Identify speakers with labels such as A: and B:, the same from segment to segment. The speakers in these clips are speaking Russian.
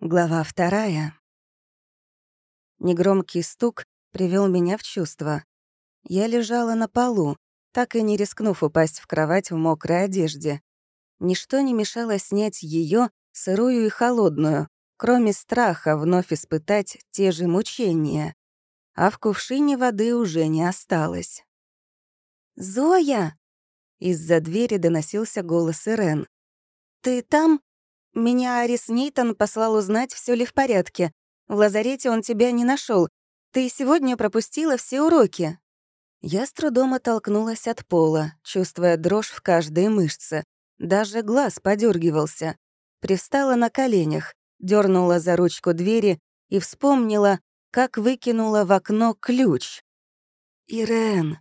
A: Глава вторая. Негромкий стук привел меня в чувство. Я лежала на полу, так и не рискнув упасть в кровать в мокрой одежде. Ничто не мешало снять ее сырую и холодную, кроме страха вновь испытать те же мучения. А в кувшине воды уже не осталось. «Зоя!» Из-за двери доносился голос Ирен. «Ты там?» Меня Арис Нейтон послал узнать, все ли в порядке. В лазарете он тебя не нашел. Ты сегодня пропустила все уроки». Я с трудом оттолкнулась от пола, чувствуя дрожь в каждой мышце. Даже глаз подергивался. Привстала на коленях, дернула за ручку двери и вспомнила, как выкинула в окно ключ. «Ирен!»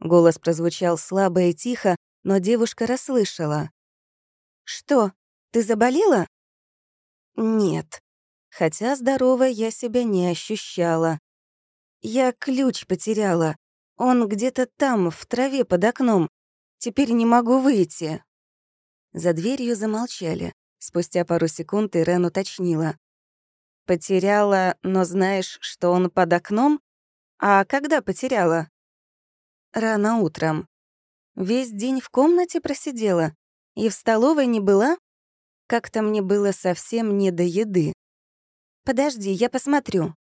A: Голос прозвучал слабо и тихо, но девушка расслышала. «Что?» Ты заболела?» «Нет». Хотя здоровой я себя не ощущала. Я ключ потеряла. Он где-то там, в траве под окном. Теперь не могу выйти. За дверью замолчали. Спустя пару секунд Ирен уточнила. «Потеряла, но знаешь, что он под окном? А когда потеряла?» «Рано утром. Весь день в комнате просидела. И в столовой не была?» Как-то мне было совсем не до еды. «Подожди, я посмотрю».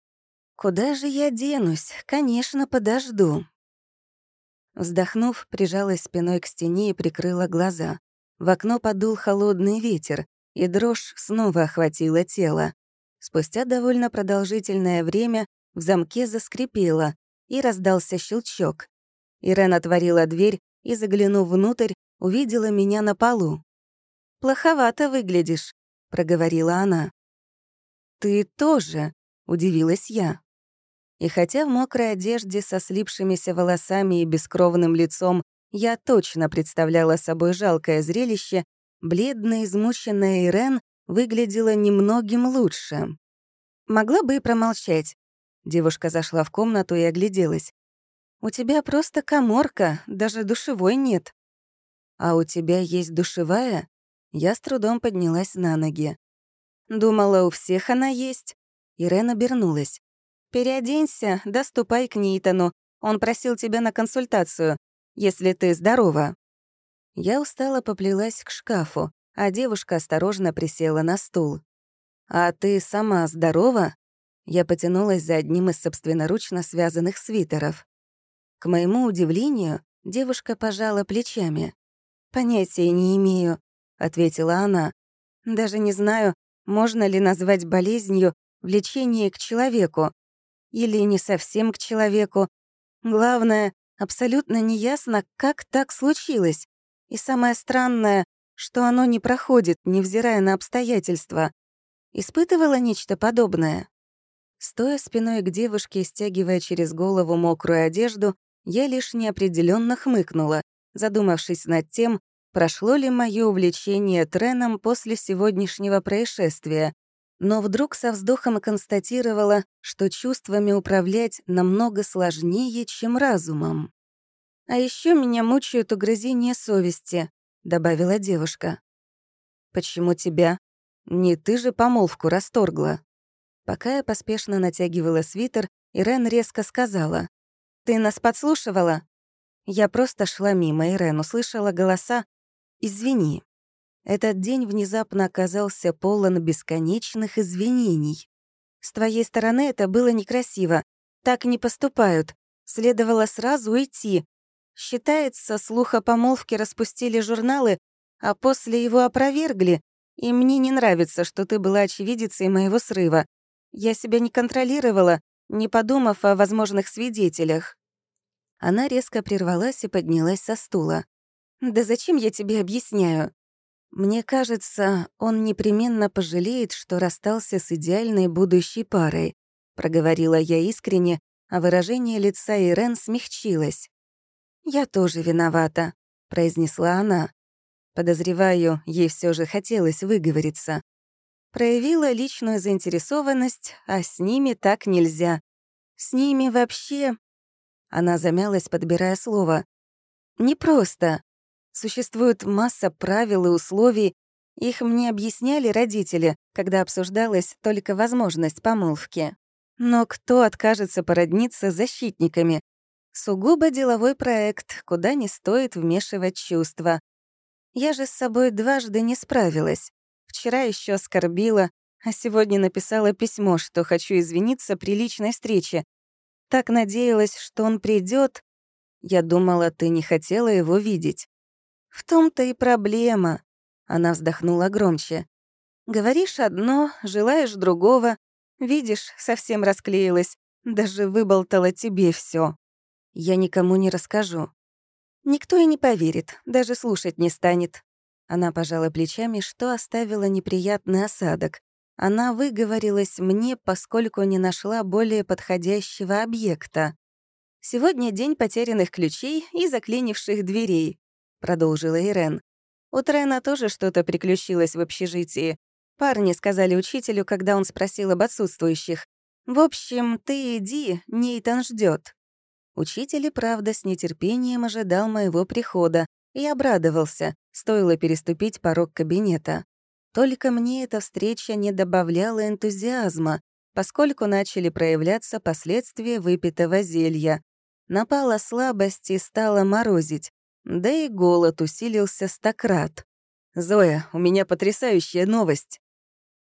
A: «Куда же я денусь? Конечно, подожду». Вздохнув, прижалась спиной к стене и прикрыла глаза. В окно подул холодный ветер, и дрожь снова охватила тело. Спустя довольно продолжительное время в замке заскрипело, и раздался щелчок. Ирен отворила дверь и, заглянув внутрь, увидела меня на полу. «Плоховато выглядишь», — проговорила она. «Ты тоже», — удивилась я. И хотя в мокрой одежде со слипшимися волосами и бескровным лицом я точно представляла собой жалкое зрелище, бледная, измученная Ирен выглядела немногим лучше. «Могла бы и промолчать». Девушка зашла в комнату и огляделась. «У тебя просто коморка, даже душевой нет». «А у тебя есть душевая?» Я с трудом поднялась на ноги. Думала, у всех она есть. Ирен обернулась. «Переоденься, да к Нейтану. Он просил тебя на консультацию, если ты здорова». Я устало поплелась к шкафу, а девушка осторожно присела на стул. «А ты сама здорова?» Я потянулась за одним из собственноручно связанных свитеров. К моему удивлению, девушка пожала плечами. «Понятия не имею. — ответила она. «Даже не знаю, можно ли назвать болезнью влечение к человеку. Или не совсем к человеку. Главное, абсолютно неясно, как так случилось. И самое странное, что оно не проходит, невзирая на обстоятельства. Испытывала нечто подобное. Стоя спиной к девушке и стягивая через голову мокрую одежду, я лишь неопределенно хмыкнула, задумавшись над тем, прошло ли мое увлечение треном после сегодняшнего происшествия, но вдруг со вздохом констатировала, что чувствами управлять намного сложнее, чем разумом. «А еще меня мучают угрызения совести», — добавила девушка. «Почему тебя? Не ты же помолвку расторгла». Пока я поспешно натягивала свитер, Ирен резко сказала. «Ты нас подслушивала?» Я просто шла мимо Ирен, услышала голоса, «Извини». Этот день внезапно оказался полон бесконечных извинений. С твоей стороны это было некрасиво. Так не поступают. Следовало сразу уйти. Считается, слух о помолвке распустили журналы, а после его опровергли. И мне не нравится, что ты была очевидицей моего срыва. Я себя не контролировала, не подумав о возможных свидетелях». Она резко прервалась и поднялась со стула. «Да зачем я тебе объясняю?» Мне кажется, он непременно пожалеет, что расстался с идеальной будущей парой. Проговорила я искренне, а выражение лица Ирен смягчилось. «Я тоже виновата», — произнесла она. Подозреваю, ей все же хотелось выговориться. Проявила личную заинтересованность, а с ними так нельзя. С ними вообще... Она замялась, подбирая слово. «Непросто. Существует масса правил и условий, Их мне объясняли родители, когда обсуждалась только возможность помолвки. Но кто откажется породниться с защитниками? Сугубо деловой проект, куда не стоит вмешивать чувства. Я же с собой дважды не справилась. Вчера еще оскорбила, а сегодня написала письмо, что хочу извиниться при личной встрече. Так надеялась, что он придет. Я думала, ты не хотела его видеть. В том-то и проблема. Она вздохнула громче. Говоришь одно, желаешь другого. Видишь, совсем расклеилась. Даже выболтала тебе все. Я никому не расскажу. Никто и не поверит, даже слушать не станет. Она пожала плечами, что оставила неприятный осадок. Она выговорилась мне, поскольку не нашла более подходящего объекта. «Сегодня день потерянных ключей и заклинивших дверей», — продолжила Ирен. «У Трена тоже что-то приключилось в общежитии. Парни сказали учителю, когда он спросил об отсутствующих. «В общем, ты иди, Нейтан ждет. Учитель и правда с нетерпением ожидал моего прихода и обрадовался, стоило переступить порог кабинета. Только мне эта встреча не добавляла энтузиазма, поскольку начали проявляться последствия выпитого зелья. Напала слабость и стала морозить, да и голод усилился стократ. «Зоя, у меня потрясающая новость!»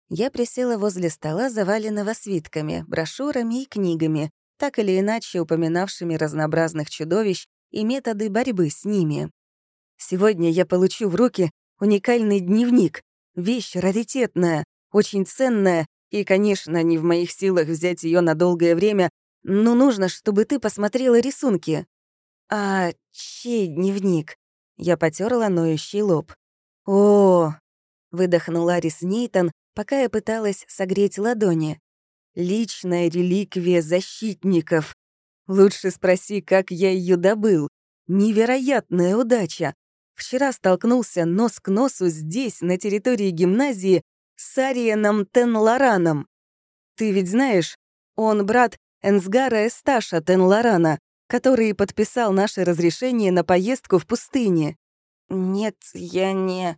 A: Я присела возле стола, заваленного свитками, брошюрами и книгами, так или иначе упоминавшими разнообразных чудовищ и методы борьбы с ними. Сегодня я получу в руки уникальный дневник, вещь раритетная, очень ценная, и, конечно, не в моих силах взять ее на долгое время, но нужно, чтобы ты посмотрела рисунки. А чей дневник? Я потерла ноющий лоб. О, выдохнул Арис Нейтон, пока я пыталась согреть ладони. Личная реликвия защитников. Лучше спроси, как я ее добыл. Невероятная удача. Вчера столкнулся нос к носу здесь, на территории гимназии, с Ариеном Тенлораном. Ты ведь знаешь, он брат Энсгара Эсташа Тенлорана, который подписал наше разрешение на поездку в пустыне. Нет, я не...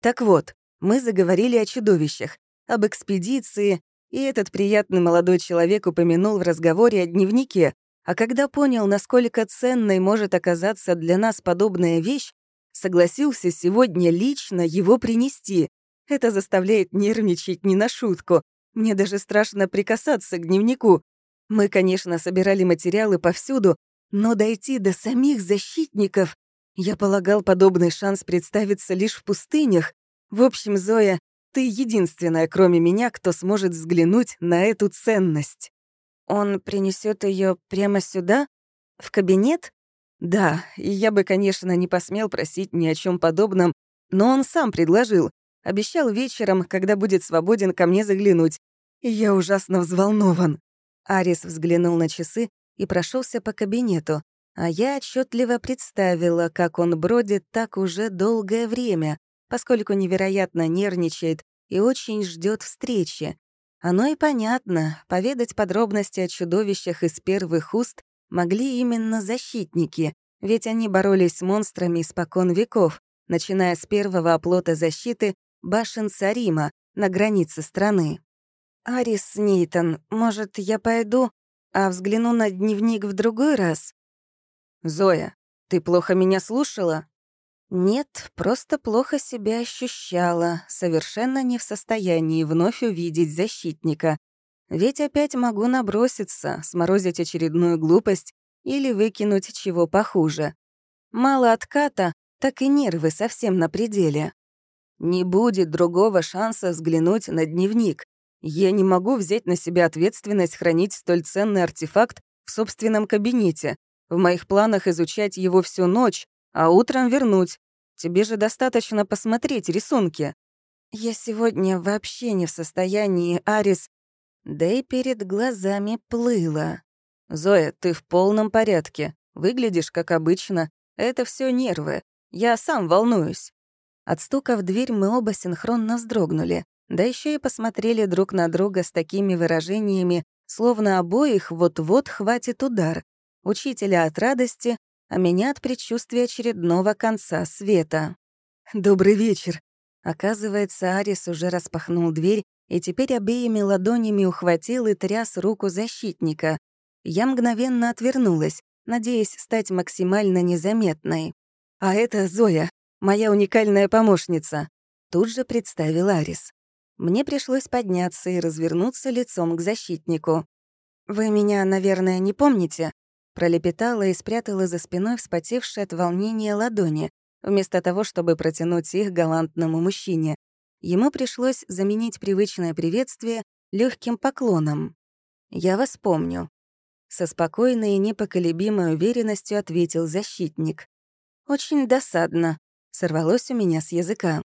A: Так вот, мы заговорили о чудовищах, об экспедиции, и этот приятный молодой человек упомянул в разговоре о дневнике, а когда понял, насколько ценной может оказаться для нас подобная вещь, согласился сегодня лично его принести. Это заставляет нервничать не на шутку. Мне даже страшно прикасаться к дневнику. Мы, конечно, собирали материалы повсюду, но дойти до самих защитников... Я полагал, подобный шанс представится лишь в пустынях. В общем, Зоя, ты единственная, кроме меня, кто сможет взглянуть на эту ценность. Он принесет ее прямо сюда? В кабинет? Да, и я бы, конечно, не посмел просить ни о чем подобном, но он сам предложил. Обещал вечером, когда будет свободен, ко мне заглянуть. И я ужасно взволнован. Арис взглянул на часы и прошелся по кабинету, а я отчетливо представила, как он бродит так уже долгое время, поскольку невероятно нервничает и очень ждет встречи. Оно и понятно, поведать подробности о чудовищах из первых уст могли именно защитники, ведь они боролись с монстрами испокон веков, начиная с первого оплота защиты башен Сарима на границе страны. «Арис Нейтон, может, я пойду, а взгляну на дневник в другой раз?» «Зоя, ты плохо меня слушала?» Нет, просто плохо себя ощущала, совершенно не в состоянии вновь увидеть защитника. Ведь опять могу наброситься, сморозить очередную глупость или выкинуть чего похуже. Мало отката, так и нервы совсем на пределе. Не будет другого шанса взглянуть на дневник. Я не могу взять на себя ответственность хранить столь ценный артефакт в собственном кабинете. В моих планах изучать его всю ночь, а утром вернуть. Тебе же достаточно посмотреть рисунки. Я сегодня вообще не в состоянии, Арис. Да и перед глазами плыла. Зоя, ты в полном порядке. Выглядишь как обычно. Это все нервы. Я сам волнуюсь. От стука в дверь мы оба синхронно вздрогнули. Да еще и посмотрели друг на друга с такими выражениями, словно обоих вот-вот хватит удар. Учителя от радости, а меня от предчувствия очередного конца света. «Добрый вечер. Оказывается, Арис уже распахнул дверь и теперь обеими ладонями ухватил и тряс руку защитника. Я мгновенно отвернулась, надеясь стать максимально незаметной. «А это Зоя, моя уникальная помощница», — тут же представил Арис. Мне пришлось подняться и развернуться лицом к защитнику. «Вы меня, наверное, не помните?» Пролепетала и спрятала за спиной вспотевшие от волнения ладони, вместо того, чтобы протянуть их галантному мужчине. Ему пришлось заменить привычное приветствие легким поклоном. «Я вас помню», — со спокойной и непоколебимой уверенностью ответил защитник. «Очень досадно», — сорвалось у меня с языка.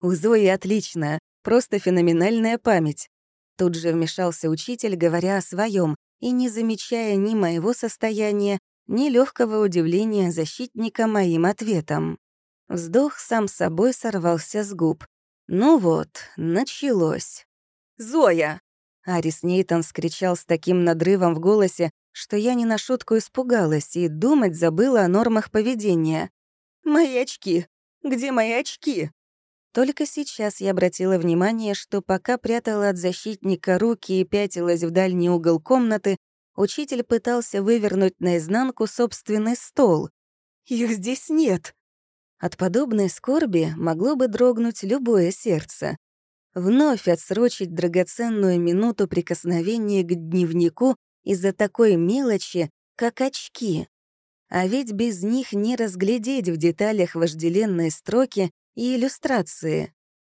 A: «У Зои отличная, просто феноменальная память». Тут же вмешался учитель, говоря о своем, и не замечая ни моего состояния, ни легкого удивления защитника моим ответом. Вздох сам собой сорвался с губ. Ну вот, началось. «Зоя!» Арис Нейтон скричал с таким надрывом в голосе, что я не на шутку испугалась и думать забыла о нормах поведения. «Мои очки! Где мои очки?» Только сейчас я обратила внимание, что пока прятала от защитника руки и пятилась в дальний угол комнаты, учитель пытался вывернуть наизнанку собственный стол. «Их здесь нет!» От подобной скорби могло бы дрогнуть любое сердце. Вновь отсрочить драгоценную минуту прикосновения к дневнику из-за такой мелочи, как очки. А ведь без них не разглядеть в деталях вожделенные строки и иллюстрации.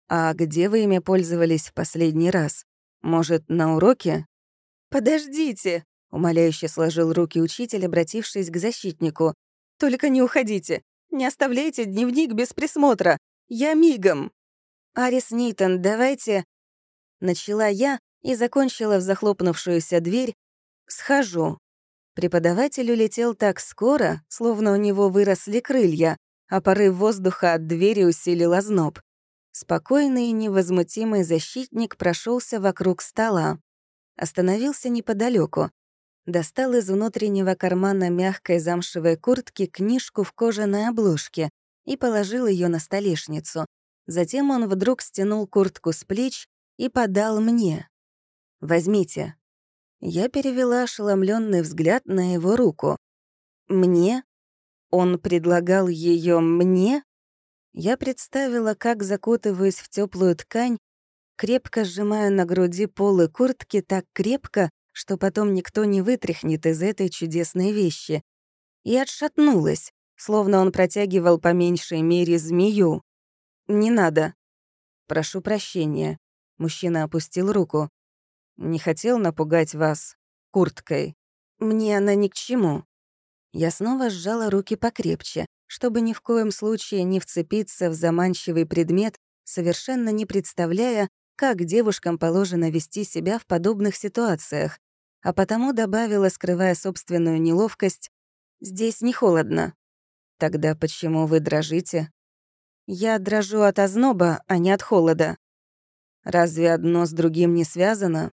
A: А где вы ими пользовались в последний раз? Может, на уроке? «Подождите!» — умоляюще сложил руки учитель, обратившись к защитнику. «Только не уходите! Не оставляйте дневник без присмотра. Я мигом. Арис Нейтон, давайте... Начала я и закончила в захлопнувшуюся дверь. Схожу. Преподаватель улетел так скоро, словно у него выросли крылья, а порыв воздуха от двери усилил озноб. Спокойный и невозмутимый защитник прошелся вокруг стола. Остановился неподалеку, достал из внутреннего кармана мягкой замшевой куртки книжку в кожаной обложке и положил ее на столешницу. Затем он вдруг стянул куртку с плеч и подал мне. «Возьмите». Я перевела ошеломленный взгляд на его руку. «Мне? Он предлагал ее мне?» Я представила, как закутываюсь в теплую ткань, крепко сжимая на груди полы куртки так крепко, что потом никто не вытряхнет из этой чудесной вещи. И отшатнулась, словно он протягивал по меньшей мере змею. «Не надо». «Прошу прощения». Мужчина опустил руку. «Не хотел напугать вас курткой. Мне она ни к чему». Я снова сжала руки покрепче, чтобы ни в коем случае не вцепиться в заманчивый предмет, совершенно не представляя, как девушкам положено вести себя в подобных ситуациях а потому добавила, скрывая собственную неловкость, «Здесь не холодно». «Тогда почему вы дрожите?» «Я дрожу от озноба, а не от холода». «Разве одно с другим не связано?»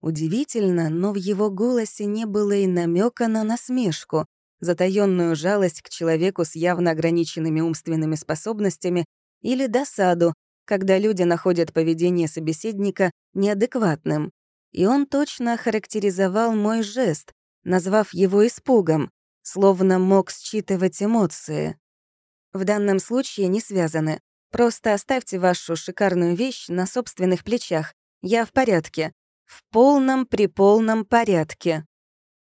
A: Удивительно, но в его голосе не было и намека на насмешку, затаённую жалость к человеку с явно ограниченными умственными способностями или досаду, когда люди находят поведение собеседника неадекватным. И он точно охарактеризовал мой жест, назвав его испугом, словно мог считывать эмоции. В данном случае не связаны. Просто оставьте вашу шикарную вещь на собственных плечах. Я в порядке. В полном при полном порядке.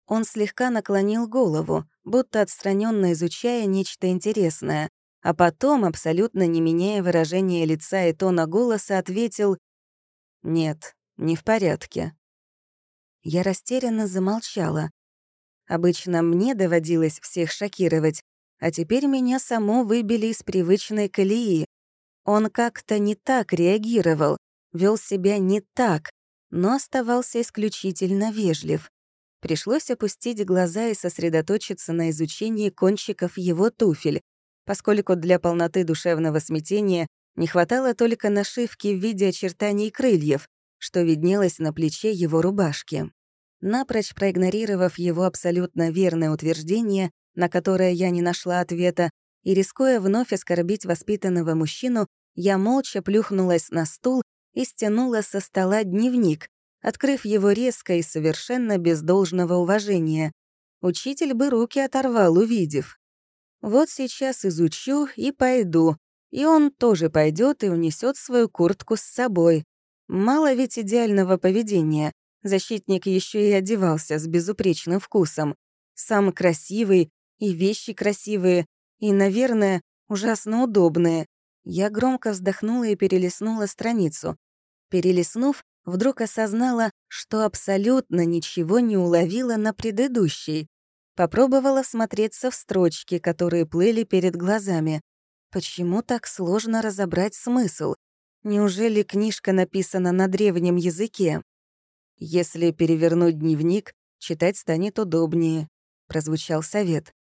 A: Он слегка наклонил голову, будто отстраненно изучая нечто интересное, а потом, абсолютно не меняя выражения лица и тона голоса, ответил «Нет, не в порядке. Я растерянно замолчала. Обычно мне доводилось всех шокировать, а теперь меня само выбили из привычной колеи. Он как-то не так реагировал, вел себя не так, но оставался исключительно вежлив. Пришлось опустить глаза и сосредоточиться на изучении кончиков его туфель, поскольку для полноты душевного смятения не хватало только нашивки в виде очертаний крыльев, что виднелось на плече его рубашки. Напрочь проигнорировав его абсолютно верное утверждение, на которое я не нашла ответа, и рискуя вновь оскорбить воспитанного мужчину, Я молча плюхнулась на стул и стянула со стола дневник, открыв его резко и совершенно без должного уважения. Учитель бы руки оторвал, увидев. Вот сейчас изучу и пойду, и он тоже пойдет и унесет свою куртку с собой. Мало ведь идеального поведения. Защитник еще и одевался с безупречным вкусом. Сам красивый, и вещи красивые, и, наверное, ужасно удобные. Я громко вздохнула и перелистнула страницу. Перелистнув, вдруг осознала, что абсолютно ничего не уловила на предыдущей. Попробовала смотреться в строчки, которые плыли перед глазами. Почему так сложно разобрать смысл? Неужели книжка написана на древнем языке? Если перевернуть дневник, читать станет удобнее, прозвучал совет.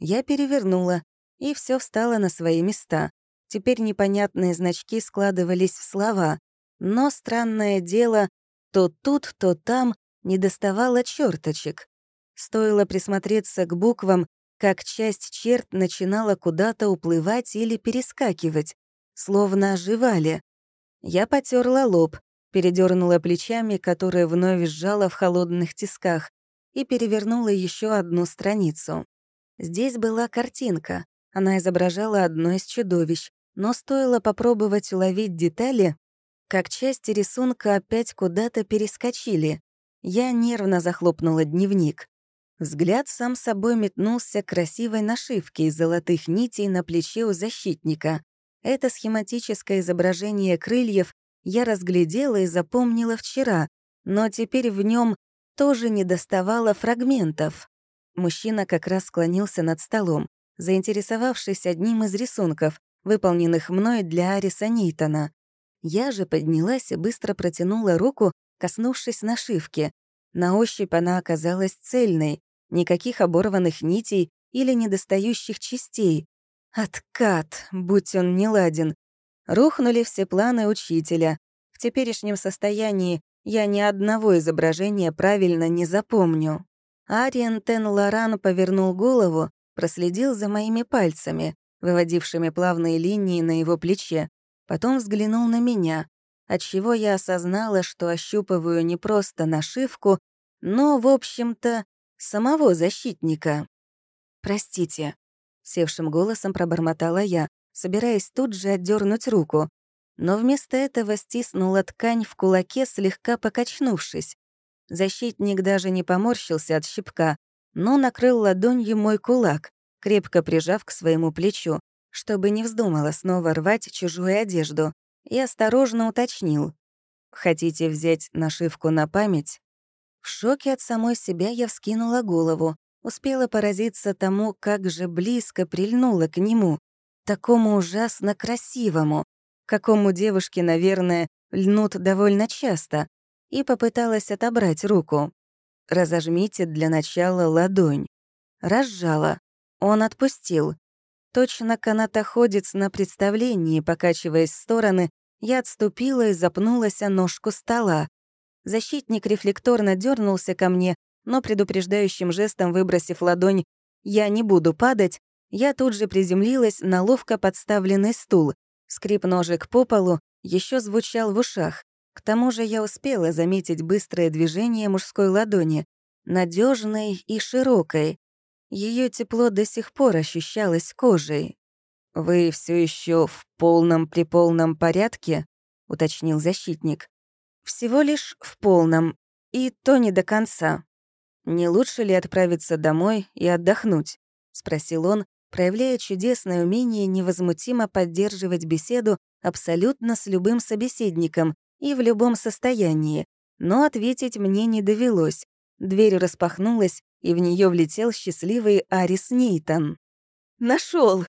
A: Я перевернула, и все встало на свои места. Теперь непонятные значки складывались в слова, но странное дело, то тут, то там не доставало черточек. Стоило присмотреться к буквам, как часть черт начинала куда-то уплывать или перескакивать, словно оживали. Я потерла лоб, передернула плечами, которые вновь сжала в холодных тисках, и перевернула еще одну страницу. Здесь была картинка. Она изображала одно из чудовищ, но стоило попробовать уловить детали, как части рисунка опять куда-то перескочили. Я нервно захлопнула дневник. Взгляд сам собой метнулся к красивой нашивке из золотых нитей на плече у защитника. Это схематическое изображение крыльев я разглядела и запомнила вчера, но теперь в нем тоже не доставало фрагментов. Мужчина как раз склонился над столом, заинтересовавшись одним из рисунков, выполненных мной для Ариса Нейтона. Я же поднялась и быстро протянула руку, коснувшись нашивки. На ощупь она оказалась цельной, никаких оборванных нитей или недостающих частей. Откат, будь он неладен. Рухнули все планы учителя. В теперешнем состоянии я ни одного изображения правильно не запомню. Ариен Тен Лоран повернул голову, проследил за моими пальцами, выводившими плавные линии на его плече, Потом взглянул на меня, отчего я осознала, что ощупываю не просто нашивку, но, в общем-то, самого защитника. «Простите», — севшим голосом пробормотала я, собираясь тут же отдернуть руку, но вместо этого стиснула ткань в кулаке, слегка покачнувшись. Защитник даже не поморщился от щипка, но накрыл ладонью мой кулак, крепко прижав к своему плечу чтобы не вздумала снова рвать чужую одежду, и осторожно уточнил. «Хотите взять нашивку на память?» В шоке от самой себя я вскинула голову, успела поразиться тому, как же близко прильнула к нему, такому ужасно красивому, какому девушки, наверное, льнут довольно часто, и попыталась отобрать руку. «Разожмите для начала ладонь». Разжала. Он отпустил. Точно канатоходец на представлении, покачиваясь в стороны, я отступила и запнулась о ножку стола. Защитник рефлекторно дернулся ко мне, но предупреждающим жестом выбросив ладонь «Я не буду падать», я тут же приземлилась на ловко подставленный стул. Скрип ножек по полу еще звучал в ушах. К тому же я успела заметить быстрое движение мужской ладони, надежной и широкой. Ее тепло до сих пор ощущалось кожей. «Вы все еще в полном-приполном порядке?» — уточнил защитник. «Всего лишь в полном, и то не до конца. Не лучше ли отправиться домой и отдохнуть?» — спросил он, проявляя чудесное умение невозмутимо поддерживать беседу абсолютно с любым собеседником и в любом состоянии. Но ответить мне не довелось. Дверь распахнулась, и в нее влетел счастливый Арис Нейтон. Нашел!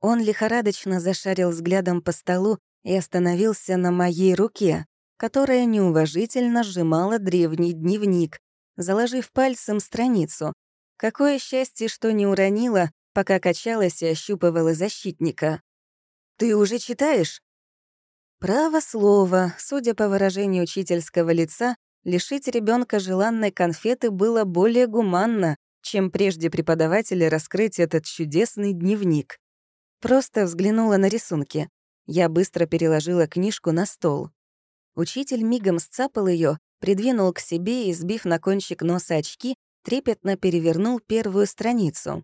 A: Он лихорадочно зашарил взглядом по столу и остановился на моей руке, которая неуважительно сжимала древний дневник, заложив пальцем страницу. Какое счастье, что не уронила, пока качалась и ощупывала защитника. «Ты уже читаешь?» Право слово, судя по выражению учительского лица, лишить ребенка желанной конфеты было более гуманно, чем прежде преподаватели раскрыть этот чудесный дневник. Просто взглянула на рисунки. Я быстро переложила книжку на стол. Учитель мигом сцапал ее, придвинул к себе и, сбив на кончик носа очки, трепетно перевернул первую страницу.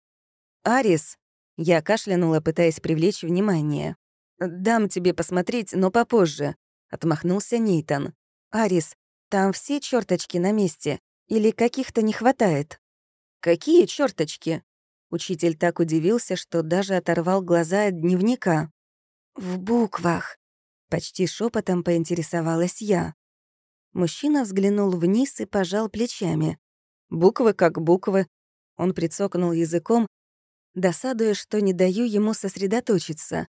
A: «Арис!» — я кашлянула, пытаясь привлечь внимание. «Дам тебе посмотреть, но попозже», — отмахнулся Нейтан. «Арис, там все черточки на месте? Или каких-то не хватает?» «Какие черточки? Учитель так удивился, что даже оторвал глаза от дневника. «В буквах», — почти шепотом поинтересовалась я. Мужчина взглянул вниз и пожал плечами. «Буквы как буквы». Он прицокнул языком, досадуя, что не даю ему сосредоточиться.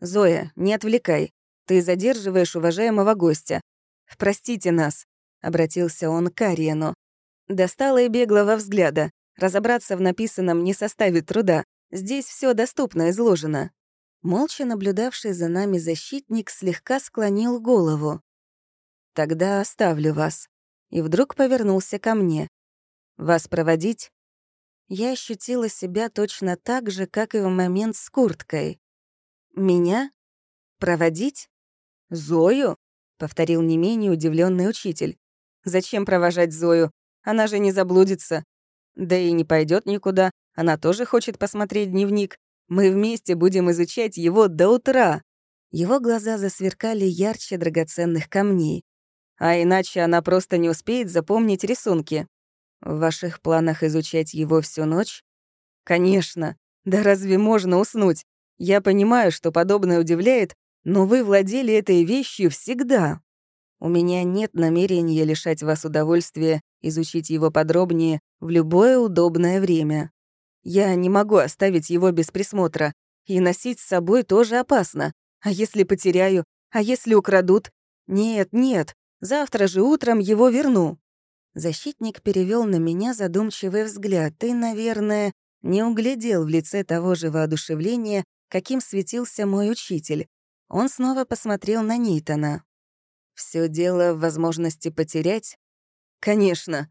A: «Зоя, не отвлекай. Ты задерживаешь уважаемого гостя. Простите нас», — обратился он к Ариену. Достала и беглого взгляда. Разобраться в написанном не составит труда. Здесь все доступно изложено. Молча наблюдавший за нами защитник слегка склонил голову. «Тогда оставлю вас». И вдруг повернулся ко мне. «Вас проводить?» Я ощутила себя точно так же, как и в момент с курткой. «Меня? Проводить? Зою?» — повторил не менее удивленный учитель. «Зачем провожать Зою? Она же не заблудится. Да и не пойдет никуда. Она тоже хочет посмотреть дневник. Мы вместе будем изучать его до утра». Его глаза засверкали ярче драгоценных камней. А иначе она просто не успеет запомнить рисунки. В ваших планах изучать его всю ночь? Конечно. Да разве можно уснуть? Я понимаю, что подобное удивляет, но вы владели этой вещью всегда. У меня нет намерения лишать вас удовольствия изучить его подробнее в любое удобное время. Я не могу оставить его без присмотра, и носить с собой тоже опасно. А если потеряю? А если украдут? Нет, нет, завтра же утром его верну. Защитник перевел на меня задумчивый взгляд и, наверное, не углядел в лице того же воодушевления, каким светился мой учитель. Он снова посмотрел на Нейтана. Все дело в возможности потерять? Конечно.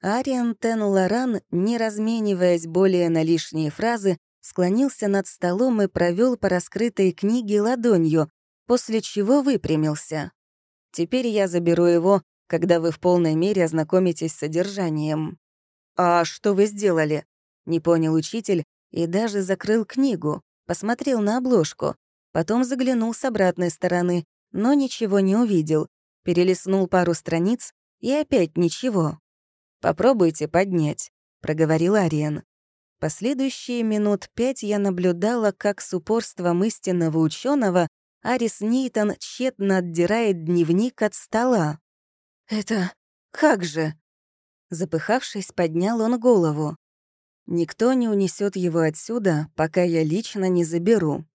A: Ариан Тен Лоран, не размениваясь более на лишние фразы, склонился над столом и провел по раскрытой книге ладонью, после чего выпрямился. «Теперь я заберу его, когда вы в полной мере ознакомитесь с содержанием». «А что вы сделали?» — не понял учитель и даже закрыл книгу, посмотрел на обложку, потом заглянул с обратной стороны, но ничего не увидел, перелистнул пару страниц и опять ничего. «Попробуйте поднять», — проговорил Ариен. Последующие минут пять я наблюдала, как с упорством истинного ученого Арис Нейтон тщетно отдирает дневник от стола. «Это как же?» Запыхавшись, поднял он голову. «Никто не унесет его отсюда, пока я лично не заберу».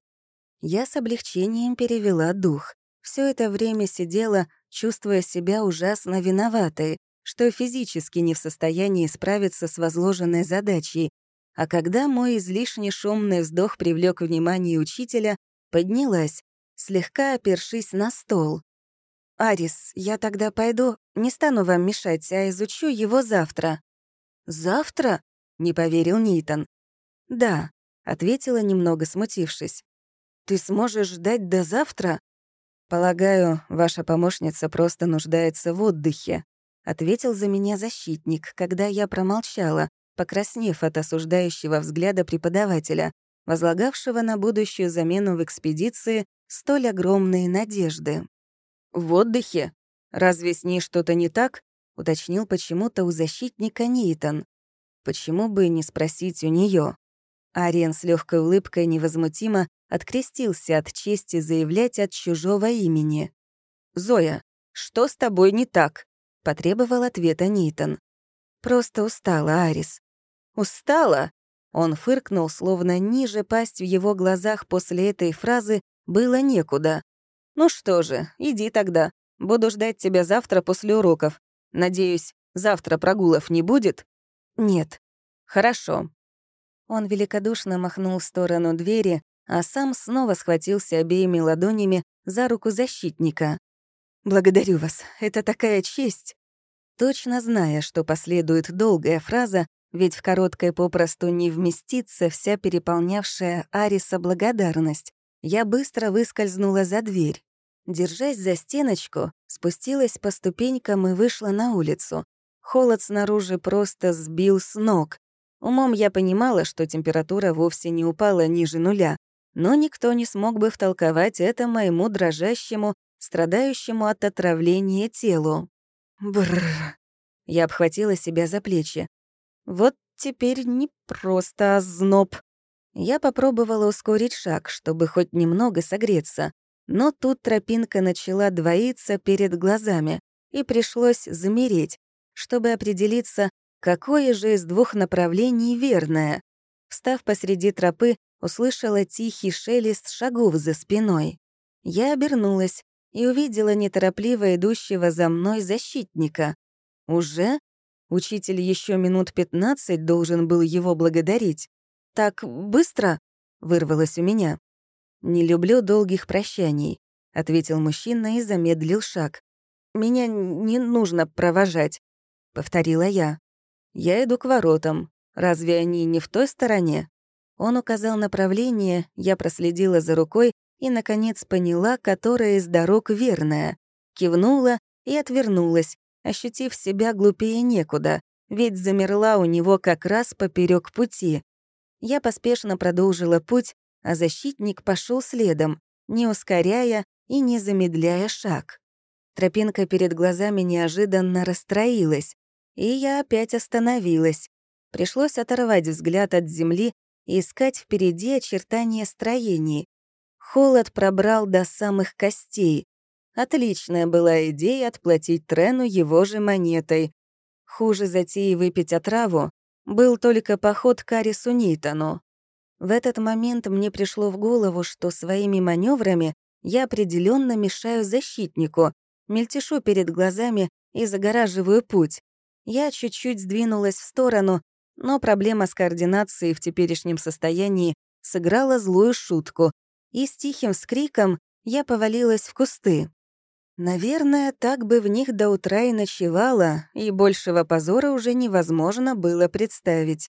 A: Я с облегчением перевела дух. Все это время сидела, чувствуя себя ужасно виноватой, что физически не в состоянии справиться с возложенной задачей, а когда мой излишне шумный вздох привлек внимание учителя, поднялась, слегка опершись на стол. «Арис, я тогда пойду, не стану вам мешать, а изучу его завтра». «Завтра?» — не поверил Нейтан. «Да», — ответила, немного смутившись. «Ты сможешь ждать до завтра?» «Полагаю, ваша помощница просто нуждается в отдыхе», — ответил за меня защитник, когда я промолчала, покраснев от осуждающего взгляда преподавателя, возлагавшего на будущую замену в экспедиции столь огромные надежды. «В отдыхе? Разве с ней что-то не так?» — уточнил почему-то у защитника Нейтон. «Почему бы не спросить у нее? Ариен с легкой улыбкой невозмутимо открестился от чести заявлять от чужого имени. «Зоя, что с тобой не так?» — потребовал ответа Нейтон. «Просто устала, Арис». «Устала?» Он фыркнул, словно ниже пасть в его глазах после этой фразы было некуда. «Ну что же, иди тогда. Буду ждать тебя завтра после уроков. Надеюсь, завтра прогулов не будет?» «Нет». «Хорошо». Он великодушно махнул в сторону двери, а сам снова схватился обеими ладонями за руку защитника. «Благодарю вас, это такая честь!» Точно зная, что последует долгая фраза, ведь в короткой попросту не вместится вся переполнявшая Ариса благодарность, Я быстро выскользнула за дверь. Держась за стеночку, спустилась по ступенькам и вышла на улицу. Холод снаружи просто сбил с ног. Умом я понимала, что температура вовсе не упала ниже нуля, но никто не смог бы втолковать это моему дрожащему, страдающему от отравления телу. Бррр. Я обхватила себя за плечи. Вот теперь не просто озноб. Я попробовала ускорить шаг, чтобы хоть немного согреться, но тут тропинка начала двоиться перед глазами, и пришлось замереть, чтобы определиться, какое же из двух направлений верное. Встав посреди тропы, услышала тихий шелест шагов за спиной. Я обернулась и увидела неторопливо идущего за мной защитника. Уже? Учитель еще минут пятнадцать должен был его благодарить. «Так быстро?» — вырвалось у меня. «Не люблю долгих прощаний», — ответил мужчина и замедлил шаг. «Меня не нужно провожать», — повторила я. «Я иду к воротам. Разве они не в той стороне?» Он указал направление, я проследила за рукой и, наконец, поняла, которая из дорог верная. Кивнула и отвернулась, ощутив себя глупее некуда, ведь замерла у него как раз поперек пути. Я поспешно продолжила путь, а защитник пошел следом, не ускоряя и не замедляя шаг. Тропинка перед глазами неожиданно расстроилась, и я опять остановилась. Пришлось оторвать взгляд от земли и искать впереди очертания строений. Холод пробрал до самых костей. Отличная была идея отплатить Трену его же монетой. Хуже затеи выпить отраву был только поход к Арису Нейтану. В этот момент мне пришло в голову, что своими маневрами я определенно мешаю защитнику, мельтешу перед глазами и загораживаю путь. Я чуть-чуть сдвинулась в сторону, но проблема с координацией в теперешнем состоянии сыграла злую шутку, и с тихим скриком я повалилась в кусты. Наверное, так бы в них до утра и ночевала, и большего позора уже невозможно было представить.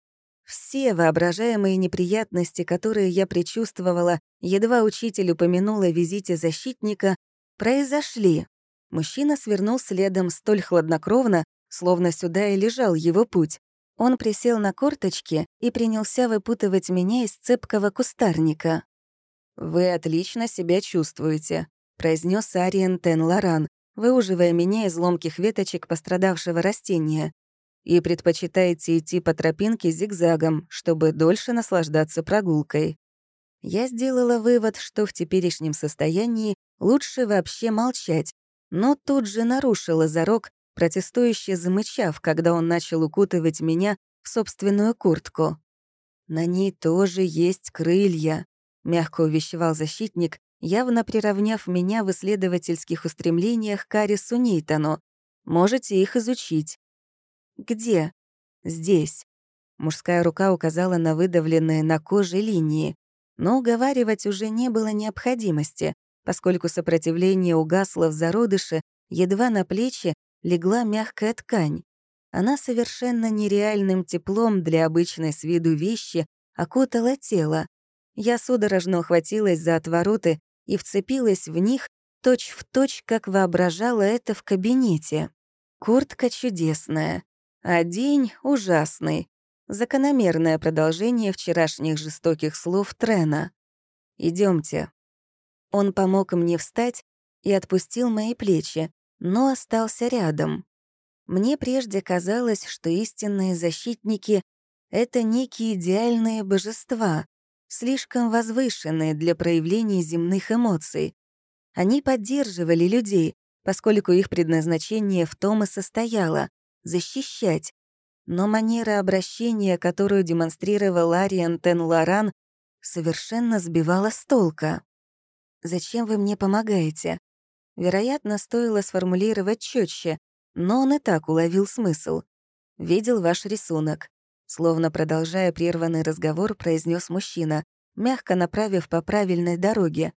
A: Все воображаемые неприятности, которые я предчувствовала, едва учитель упомянул о визите защитника, произошли. Мужчина свернул следом столь хладнокровно, словно сюда и лежал его путь. Он присел на корточки и принялся выпутывать меня из цепкого кустарника. «Вы отлично себя чувствуете», — произнес Ариен Тен Лоран, выуживая меня из ломких веточек пострадавшего растения. «И предпочитаете идти по тропинке зигзагом, чтобы дольше наслаждаться прогулкой». Я сделала вывод, что в теперешнем состоянии лучше вообще молчать, но тут же нарушила зарок, протестующе замычав, когда он начал укутывать меня в собственную куртку. «На ней тоже есть крылья», — мягко увещевал защитник, явно приравняв меня в исследовательских устремлениях к Арису Нейтану. «Можете их изучить». «Где?» «Здесь». Мужская рука указала на выдавленные на коже линии. Но уговаривать уже не было необходимости, поскольку сопротивление угасло в зародыше, едва на плечи легла мягкая ткань. Она совершенно нереальным теплом для обычной с виду вещи окутала тело. Я судорожно ухватилась за отвороты и вцепилась в них точь в точь, как воображала это в кабинете. Куртка чудесная, а день ужасный. Закономерное продолжение вчерашних жестоких слов Трена. Идемте. Он помог мне встать и отпустил мои плечи, но остался рядом. Мне прежде казалось, что истинные защитники — это некие идеальные божества, слишком возвышенные для проявления земных эмоций. Они поддерживали людей, поскольку их предназначение в том и состояло — защищать. Но манера обращения, которую демонстрировал Ариан Тен-Лоран, совершенно сбивала с толка. «Зачем вы мне помогаете?» Вероятно, стоило сформулировать четче, но он и так уловил смысл. «Видел ваш рисунок», словно продолжая прерванный разговор, произнес мужчина, мягко направив по правильной дороге.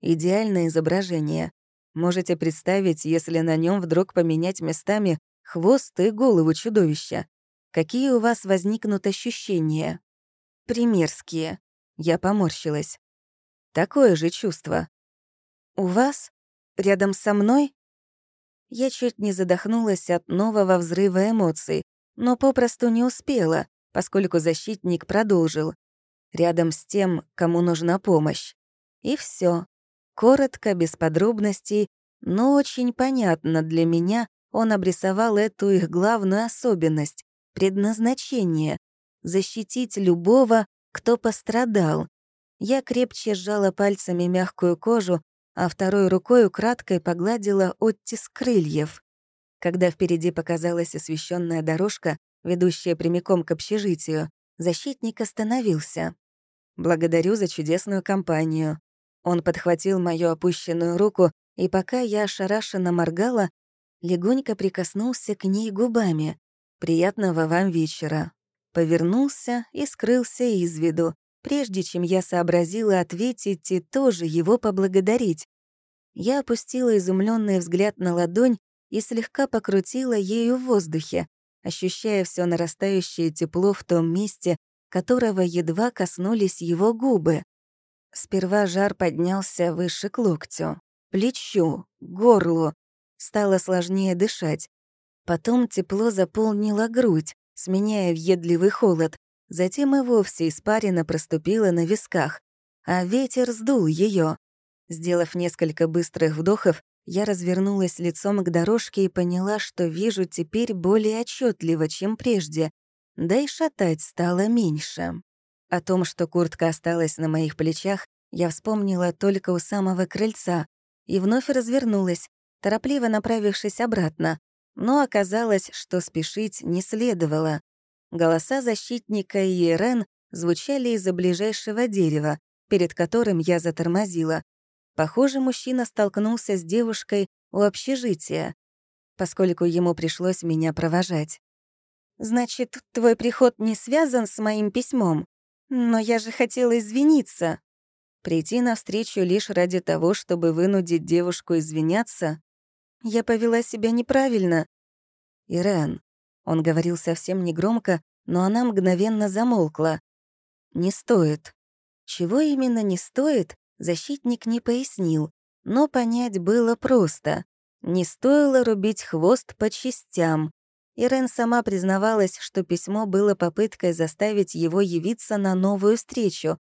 A: «Идеальное изображение. Можете представить, если на нем вдруг поменять местами хвост и голову чудовища. Какие у вас возникнут ощущения?» «Примерские». Я поморщилась. Такое же чувство. «У вас? Рядом со мной?» Я чуть не задохнулась от нового взрыва эмоций, но попросту не успела, поскольку защитник продолжил. Рядом с тем, кому нужна помощь. И все. Коротко, без подробностей, но очень понятно для меня он обрисовал эту их главную особенность — предназначение — защитить любого, кто пострадал. Я крепче сжала пальцами мягкую кожу, а второй рукой украдкой погладила оттиск крыльев. Когда впереди показалась освещенная дорожка, ведущая прямиком к общежитию, защитник остановился. «Благодарю за чудесную компанию». Он подхватил мою опущенную руку, и пока я ошарашенно моргала, легонько прикоснулся к ней губами. «Приятного вам вечера». Повернулся и скрылся из виду, прежде чем я сообразила ответить и тоже его поблагодарить. Я опустила изумленный взгляд на ладонь и слегка покрутила ею в воздухе, ощущая все нарастающее тепло в том месте, которого едва коснулись его губы. Сперва жар поднялся выше к локтю, плечу, горлу. Стало сложнее дышать. Потом тепло заполнило грудь, сменяя въедливый холод. Затем и вовсе испарина проступила на висках, а ветер сдул ее. Сделав несколько быстрых вдохов, я развернулась лицом к дорожке и поняла, что вижу теперь более отчетливо, чем прежде, да и шатать стало меньше. О том, что куртка осталась на моих плечах, я вспомнила только у самого крыльца и вновь развернулась, торопливо направившись обратно, но оказалось, что спешить не следовало. Голоса защитника и Ирен звучали из-за ближайшего дерева, перед которым я затормозила, Похоже, мужчина столкнулся с девушкой у общежития, поскольку ему пришлось меня провожать. «Значит, твой приход не связан с моим письмом? Но я же хотела извиниться». Прийти навстречу лишь ради того, чтобы вынудить девушку извиняться? Я повела себя неправильно. «Ирен», — он говорил совсем негромко, но она мгновенно замолкла. «Не стоит». Чего именно не стоит, защитник не пояснил, но понять было просто. Не стоило рубить хвост по частям. Ирен сама признавалась, что письмо было попыткой заставить его явиться на новую встречу.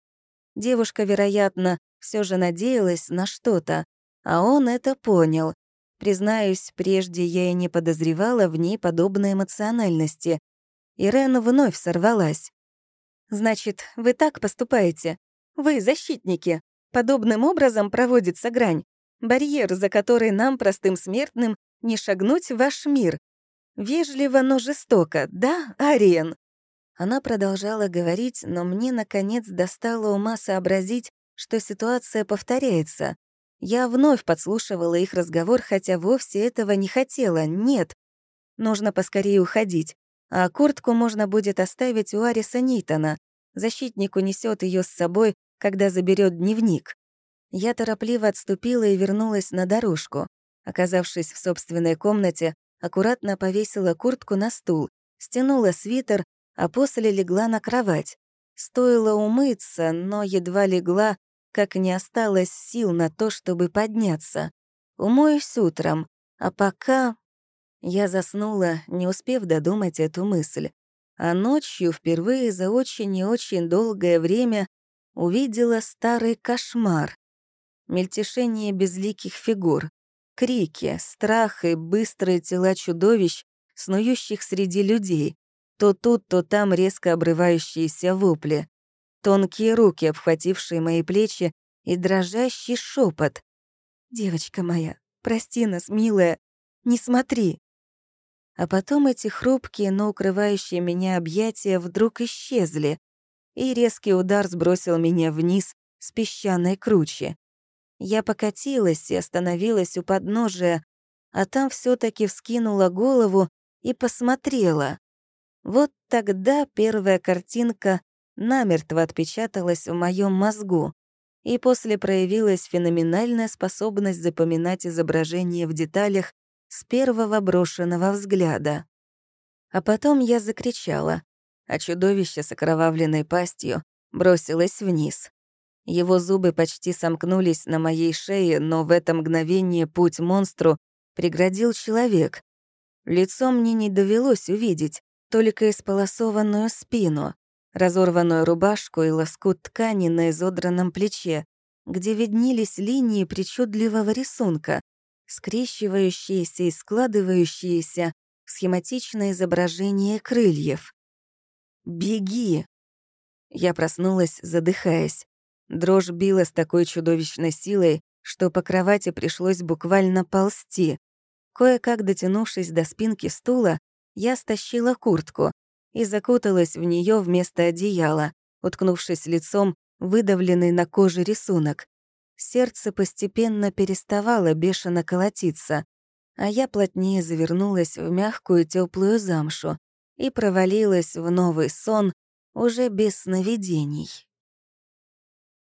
A: Девушка, вероятно, все же надеялась на что-то, а он это понял. Признаюсь, прежде я и не подозревала в ней подобной эмоциональности. Ирен вновь сорвалась. «Значит, вы так поступаете? Вы защитники. Подобным образом проводится грань, барьер, за который нам, простым смертным, не шагнуть в ваш мир. Вежливо, но жестоко, да, Ариен?» Она продолжала говорить, но мне, наконец, достало ума сообразить, что ситуация повторяется. Я вновь подслушивала их разговор, хотя вовсе этого не хотела, нет. Нужно поскорее уходить, а куртку можно будет оставить у Ариса Нитона. Защитник унесет ее с собой, когда заберет дневник. Я торопливо отступила и вернулась на дорожку. Оказавшись в собственной комнате, аккуратно повесила куртку на стул, стянула свитер, а после легла на кровать. Стоило умыться, но едва легла, как не осталось сил на то, чтобы подняться. Умоюсь утром, а пока... Я заснула, не успев додумать эту мысль. А ночью впервые за очень и очень долгое время увидела старый кошмар. Мельтешение безликих фигур, крики, страх быстрые тела чудовищ, снующих среди людей, то тут, то там резко обрывающиеся вопли, тонкие руки, обхватившие мои плечи, и дрожащий шепот. «Девочка моя, прости нас, милая, не смотри!» А потом эти хрупкие, но укрывающие меня объятия вдруг исчезли, и резкий удар сбросил меня вниз с песчаной кручи. Я покатилась и остановилась у подножия, а там все таки вскинула голову и посмотрела. Вот тогда первая картинка намертво отпечаталась в моем мозгу, и после проявилась феноменальная способность запоминать изображение в деталях с первого брошенного взгляда. А потом я закричала, а чудовище с окровавленной пастью бросилось вниз. Его зубы почти сомкнулись на моей шее, но в это мгновение путь монстру преградил человек. Лицо мне не довелось увидеть, только исполосованную спину, разорванную рубашку и лоскут ткани на изодранном плече, где виднелись линии причудливого рисунка, скрещивающиеся и складывающиеся в схематичное изображение крыльев. «Беги!» Я проснулась, задыхаясь. Дрожь била с такой чудовищной силой, что по кровати пришлось буквально ползти. Кое-как дотянувшись до спинки стула, я стащила куртку и закуталась в нее вместо одеяла, уткнувшись лицом выдавленный на коже рисунок. Сердце постепенно переставало бешено колотиться, а я плотнее завернулась в мягкую теплую замшу и провалилась в новый сон уже без сновидений.